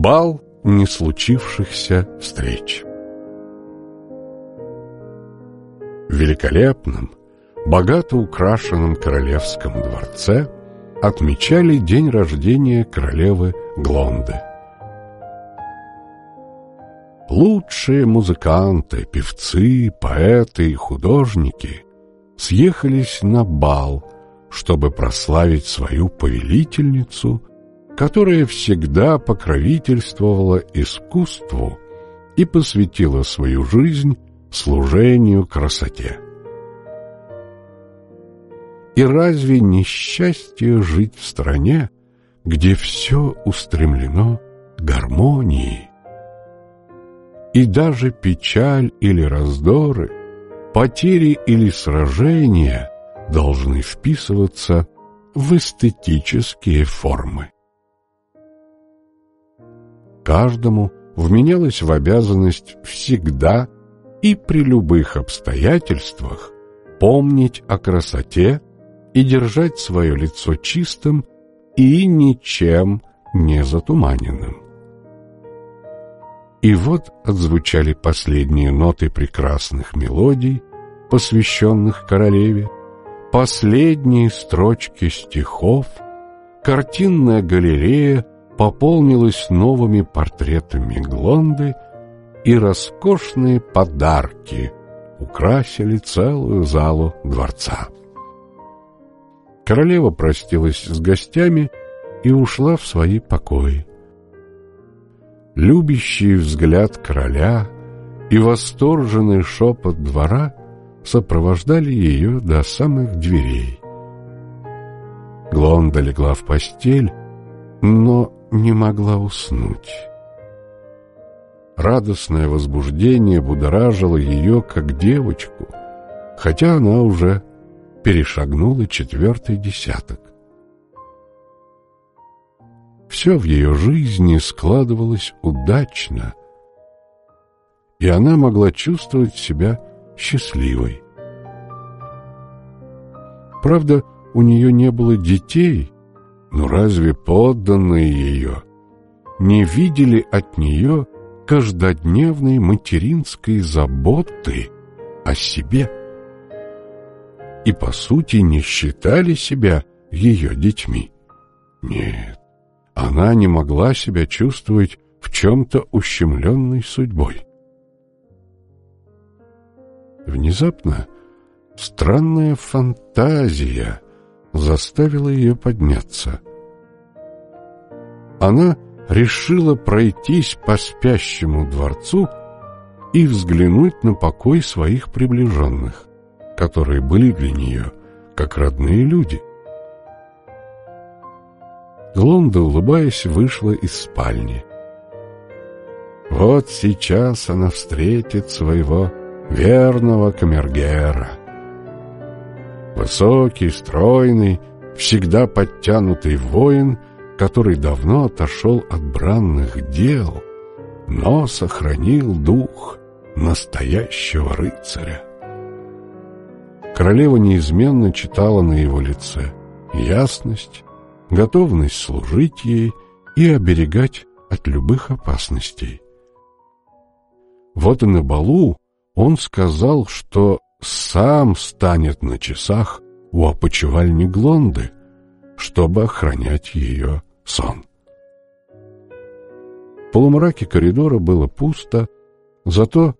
Бал не случившихся встреч. В великолепном, богато украшенном королевском дворце отмечали день рождения королевы Глонды. Лучшие музыканты, певцы, поэты и художники съехались на бал, чтобы прославить свою повелительницу, которая всегда покровительствовала искусству и посвятила свою жизнь служению красоте. И разве не счастье жить в стране, где все устремлено к гармонии? И даже печаль или раздоры, потери или сражения должны вписываться в эстетические формы. Каждому вменялось в обязанность всегда и при любых обстоятельствах помнить о красоте и держать свое лицо чистым и ничем не затуманенным. И вот отзвучали последние ноты прекрасных мелодий, посвященных королеве, последние строчки стихов, картинная галерея пополнилась новыми портретами Глонды, и роскошные подарки украсили целую залу дворца. Королева простилась с гостями и ушла в свои покои. Любящий взгляд короля и восторженный шепот двора сопровождали ее до самых дверей. Глонда легла в постель, но не могла уснуть. Радостное возбуждение будоражило ее, как девочку, хотя она уже перешагнула четвертый десяток. Все в ее жизни складывалось удачно, и она могла чувствовать себя счастливой. Правда, у нее не было детей, но разве подданные ее не видели от нее каждодневной материнской заботы о себе? И, по сути, не считали себя ее детьми. Нет, она не могла себя чувствовать в чем-то ущемленной судьбой. Внезапно странная фантазия заставила ее подняться. Она решила пройтись по спящему дворцу и взглянуть на покой своих приближенных, которые были для нее как родные люди. Глонда, улыбаясь, вышла из спальни. Вот сейчас она встретит своего верного камергера. Высокий, стройный, всегда подтянутый воин, который давно отошел от бранных дел, но сохранил дух настоящего рыцаря. Королева неизменно читала на его лице ясность, готовность служить ей и оберегать от любых опасностей. Вот и на балу он сказал, что сам станет на часах у опочивальни Глонды, чтобы охранять ее сон. В полумраке коридора было пусто, зато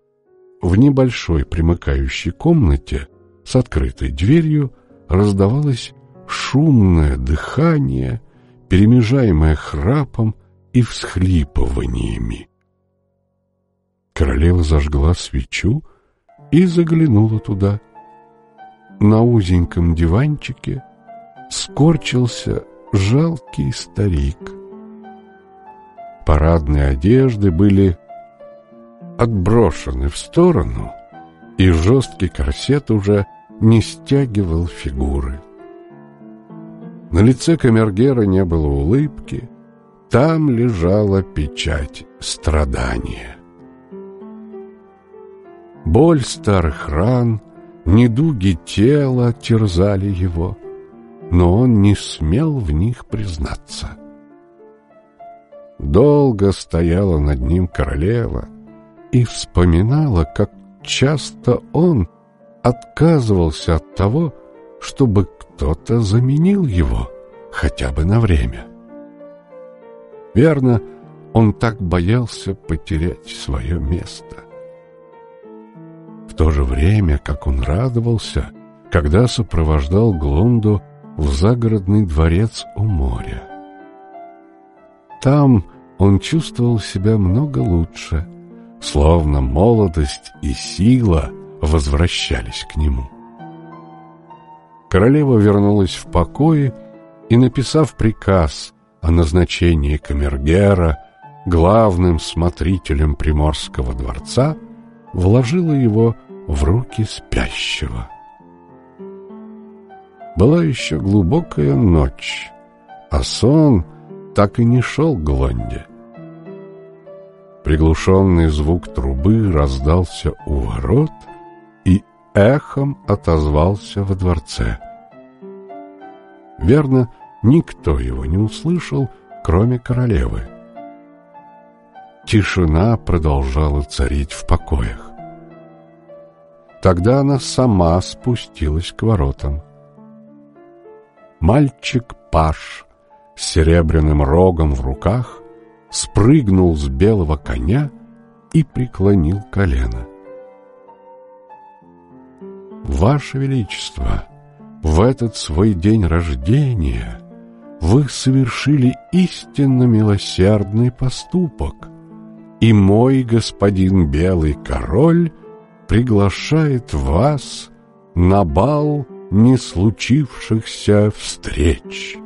в небольшой примыкающей комнате с открытой дверью раздавалось шумное дыхание, перемежаемое храпом и всхлипываниями. Королева зажгла свечу и заглянула туда. На узеньком диванчике скорчился жалкий старик. Парадные одежды были отброшены в сторону, и жесткий корсет уже не стягивал фигуры. На лице камергера не было улыбки, там лежала печать страдания. Боль старых ран, недуги тела терзали его — но он не смел в них признаться. долго стояла над ним королева и вспоминала, как часто он отказывался от того, чтобы кто-то заменил его хотя бы на время. Верно, он так боялся потерять свое место. То же время, как он радовался, когда сопровождал Глонду в загородный дворец у моря. Там он чувствовал себя много лучше, словно молодость и сила возвращались к нему. Королева вернулась в покое и, написав приказ о назначении камергера главным смотрителем Приморского дворца, вложила его в руки спящего. Была еще глубокая ночь, а сон так и не шел к Глонде. Приглушенный звук трубы раздался у ворот и эхом отозвался во дворце. Верно, никто его не услышал, кроме королевы. Тишина продолжала царить в покоях. Тогда она сама спустилась к воротам. Мальчик Паш с серебряным рогом в руках спрыгнул с белого коня и преклонил колено. «Ваше Величество, в этот свой день рождения вы совершили истинно милосердный поступок, и мой господин Белый Король приглашает вас на бал не случившихся встреч.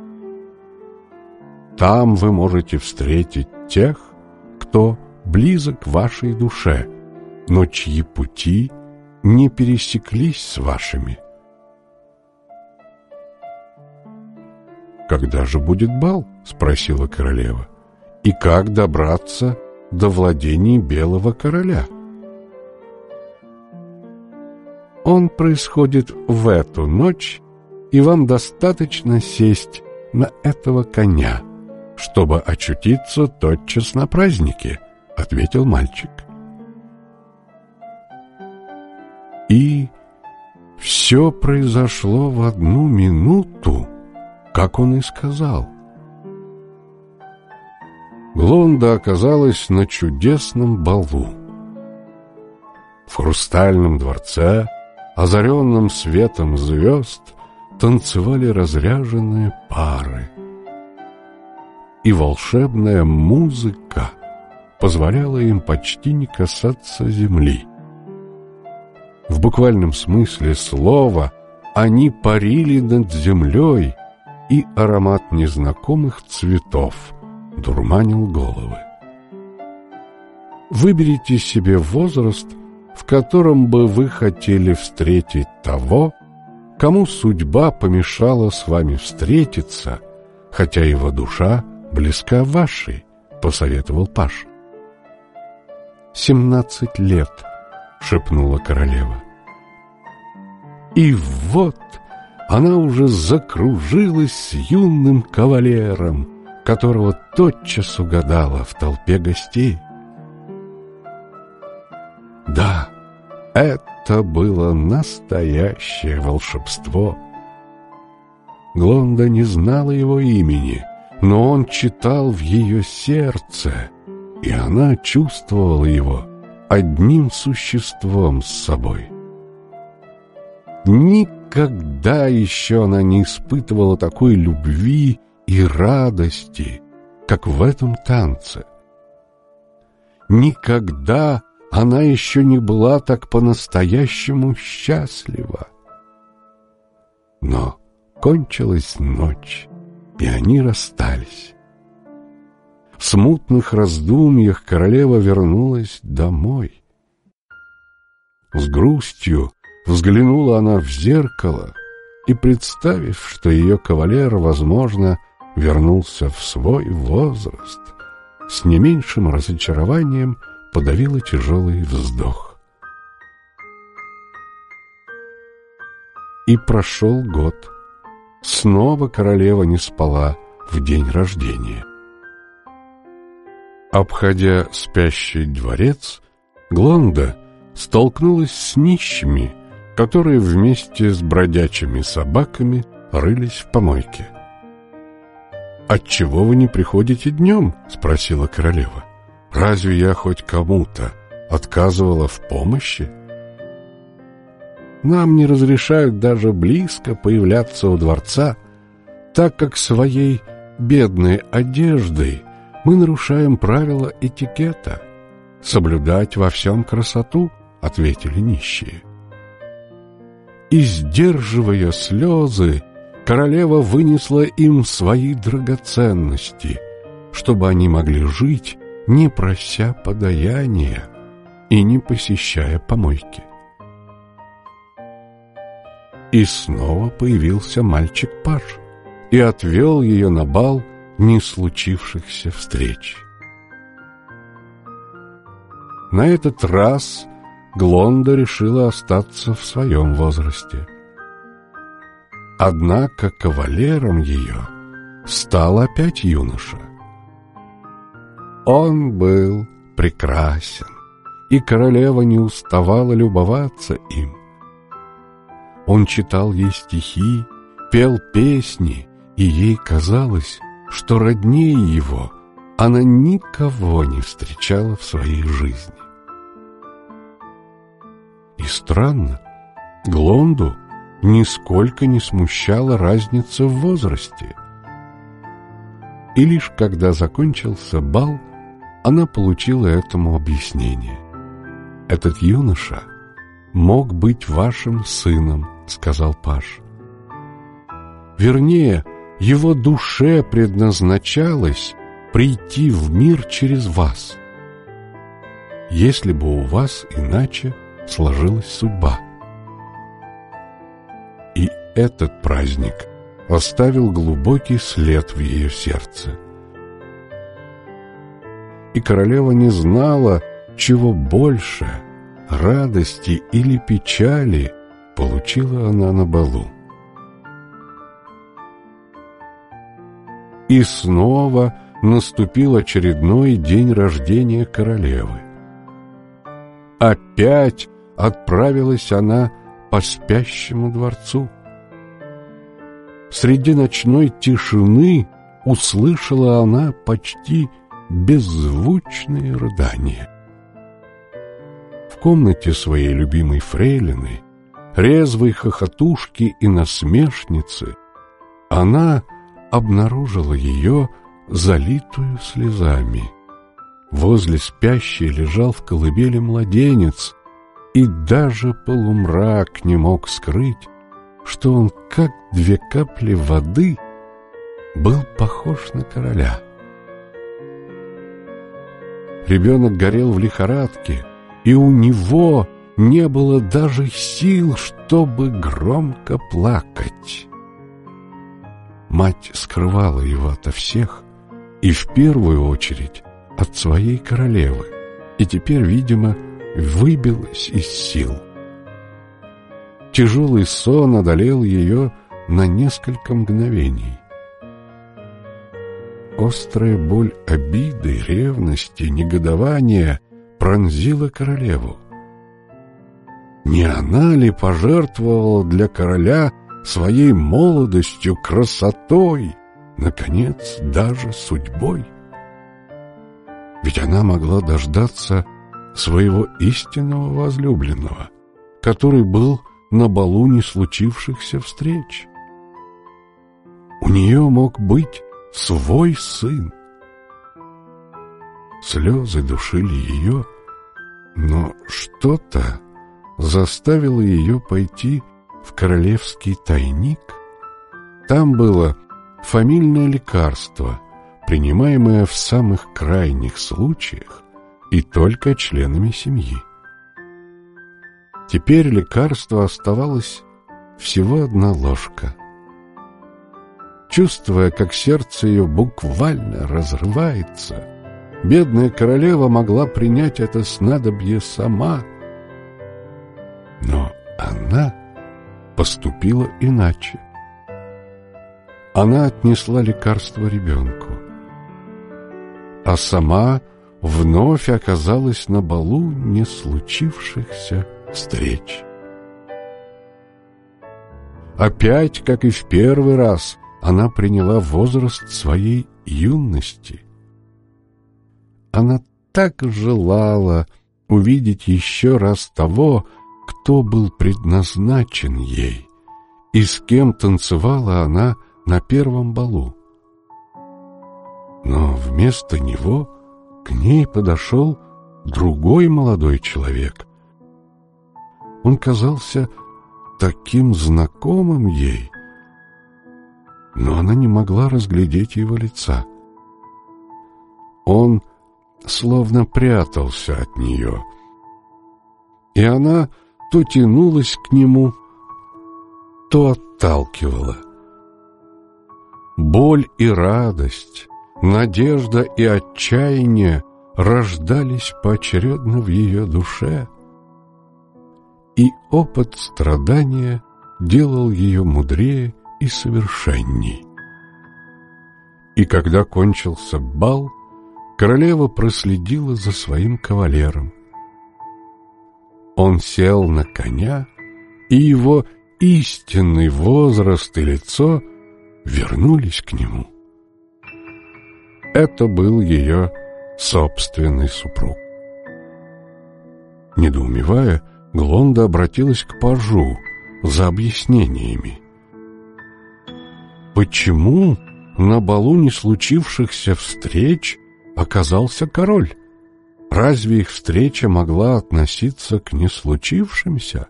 Там вы можете встретить тех, кто близок вашей душе, но чьи пути не пересеклись с вашими. «Когда же будет бал?» — спросила королева. «И как добраться до владений белого короля?» Он происходит в эту ночь, и вам достаточно сесть на этого коня, чтобы очутиться тотчас на празднике, — ответил мальчик. И все произошло в одну минуту, как он и сказал. Глонда оказалась на чудесном балу. В хрустальном дворце озаренным светом звезд, танцевали разряженные пары. И волшебная музыка позволяла им почти не касаться земли. В буквальном смысле слова они парили над землей, и аромат незнакомых цветов дурманил головы. Выберите себе возраст – в котором бы вы хотели встретить того, кому судьба помешала с вами встретиться, хотя его душа близка вашей, — посоветовал Паш. «Семнадцать лет», — шепнула королева. И вот она уже закружилась с юным кавалером, которого тотчас угадала в толпе гостей. Да, это было настоящее волшебство. Глонда не знала его имени, но он читал в ее сердце, и она чувствовала его одним существом с собой. Никогда еще она не испытывала такой любви и радости, как в этом танце. Никогда она еще не была так по-настоящему счастлива. Но кончилась ночь, и они расстались. В смутных раздумьях королева вернулась домой. С грустью взглянула она в зеркало и, представив, что ее кавалер, возможно, вернулся в свой возраст, с не меньшим разочарованием – подавила тяжелый вздох. И прошел год. Снова королева не спала в день рождения. Обходя спящий дворец, Глонда столкнулась с нищими, которые вместе с бродячими собаками рылись в помойке. «Отчего вы не приходите днем?» — спросила королева. «Разве я хоть кому-то отказывала в помощи?» «Нам не разрешают даже близко появляться у дворца, так как своей бедной одеждой мы нарушаем правила этикета. Соблюдать во всем красоту, ответили нищие. И, сдерживая слезы, королева вынесла им свои драгоценности, чтобы они могли жить, не прося подаяния и не посещая помойки. И снова появился мальчик-паж и отвел ее на бал не случившихся встреч. На этот раз Глонда решила остаться в своем возрасте. Однако кавалером ее стал опять юноша. Он был прекрасен, и королева не уставала любоваться им. Он читал ей стихи, пел песни, и ей казалось, что роднее его она никого не встречала в своей жизни. И странно, Глонду нисколько не смущала разница в возрасте. И лишь когда закончился бал, она получила этому объяснение. «Этот юноша мог быть вашим сыном», — сказал Паш. «Вернее, его душе предназначалось прийти в мир через вас. Если бы у вас иначе сложилась судьба. И этот праздник оставил глубокий след в ее сердце. И королева не знала, чего больше, радости или печали получила она на балу. И снова наступил очередной день рождения королевы. Опять отправилась она по спящему дворцу. Среди ночной тишины услышала она почти беззвучные рыдания. В комнате своей любимой фрейлины, резвой хохотушки и насмешницы, она обнаружила ее, залитую слезами. Возле спящей лежал в колыбели младенец, и даже полумрак не мог скрыть, что он, как две капли воды, был похож на короля. Ребенок горел в лихорадке, и у него не было даже сил, чтобы громко плакать. Мать скрывала его ото всех и в первую очередь от своей королевы, и теперь, видимо, выбилась из сил. Тяжелый сон одолел ее на несколько мгновений. Острая боль обиды, ревности, негодования пронзила королеву. Не она ли пожертвовала для короля своей молодостью, красотой, наконец, даже судьбой. Ведь она могла дождаться своего истинного возлюбленного, который был на балу не случившихся встреч. У нее мог быть свой сын. Слезы душили ее, но что-то заставило ее пойти в королевский тайник. Там было фамильное лекарство, принимаемое в самых крайних случаях и только членами семьи. Теперь лекарство оставалось всего одна ложка. Чувствуя, как сердце ее буквально разрывается, бедная королева могла принять это снадобье сама. Но она поступила иначе. Она отнесла лекарство ребенку, а сама вновь оказалась на балу не случившихся встреч. Опять, как и в первый раз, она приняла возраст своей юности. Она так желала увидеть еще раз того, кто был предназначен ей, и с кем танцевала она на первом балу. Но вместо него к ней подошел другой молодой человек. Он казался таким знакомым ей, но она не могла разглядеть его лица. Он словно прятался от нее, и она то тянулась к нему, то отталкивала. Боль и радость, надежда и отчаяние рождались поочередно в ее душе, и опыт страдания делал ее мудрее и совершенней. И когда кончился бал, королева проследила за своим кавалером. Он сел на коня, и его истинный возраст и лицо вернулись к нему. Это был ее собственный супруг. Недоумевая, Глонда обратилась к пажу за объяснениями. Почему на балу не случившихся встреч оказался король? Разве их встреча могла относиться к не случившимся?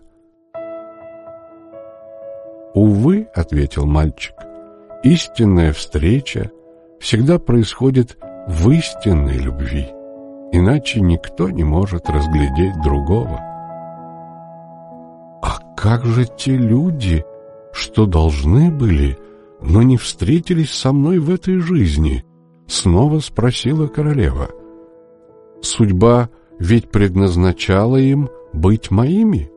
«Увы», — ответил мальчик, — «истинная встреча всегда происходит в истинной любви, иначе никто не может разглядеть другого». «А как же те люди, что должны были но не встретились со мной в этой жизни?» — снова спросила королева. «Судьба ведь предназначала им быть моими?»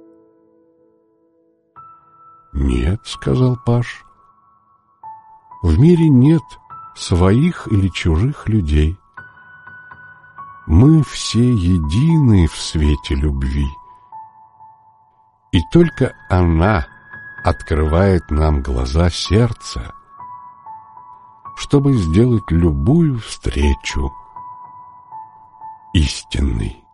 «Нет», — сказал Паш. «В мире нет своих или чужих людей. Мы все едины в свете любви. И только она открывает нам глаза сердца, чтобы сделать любую встречу истинной.